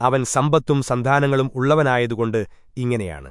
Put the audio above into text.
അവൻ സമ്പത്തും സന്താനങ്ങളും ഉള്ളവനായതുകൊണ്ട് ഇങ്ങനെയാണ്.